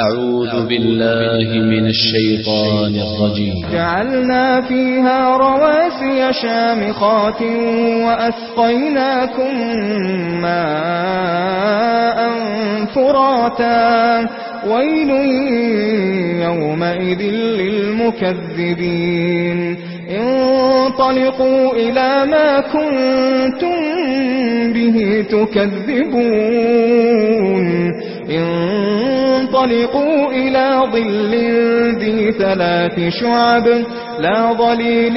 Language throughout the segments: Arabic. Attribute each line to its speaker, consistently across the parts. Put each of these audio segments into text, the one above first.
Speaker 1: أعوذ بالله من الشيطان الرجيم.
Speaker 2: جعلنا فيها رواسي شامخات وأسقيناكم ماء فراتا. ويل يومئذ للمكذبين. انطلقوا إلى ما كنتم به تكذبون. فانطلقوا إلى ظل ذي ثلاث شعب لا ظليل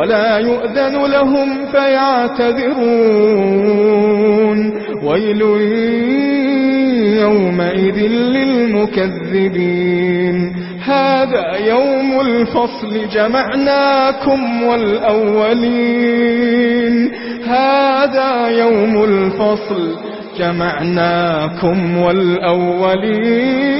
Speaker 2: ولا يؤذن لهم فيعتذرون. ويل يومئذ للمكذبين. هذا يوم الفصل جمعناكم والأولين. هذا يوم الفصل جمعناكم والأولين.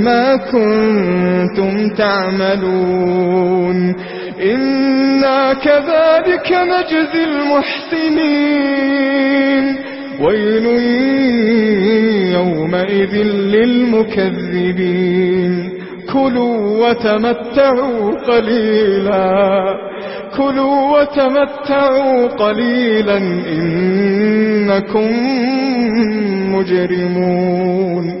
Speaker 2: بما كنتم تعملون. إنا كذلك نجزي المحسنين. ويل يومئذ للمكذبين. كلوا وتمتعوا قليلا. كلوا وتمتعوا قليلا إنكم مجرمون.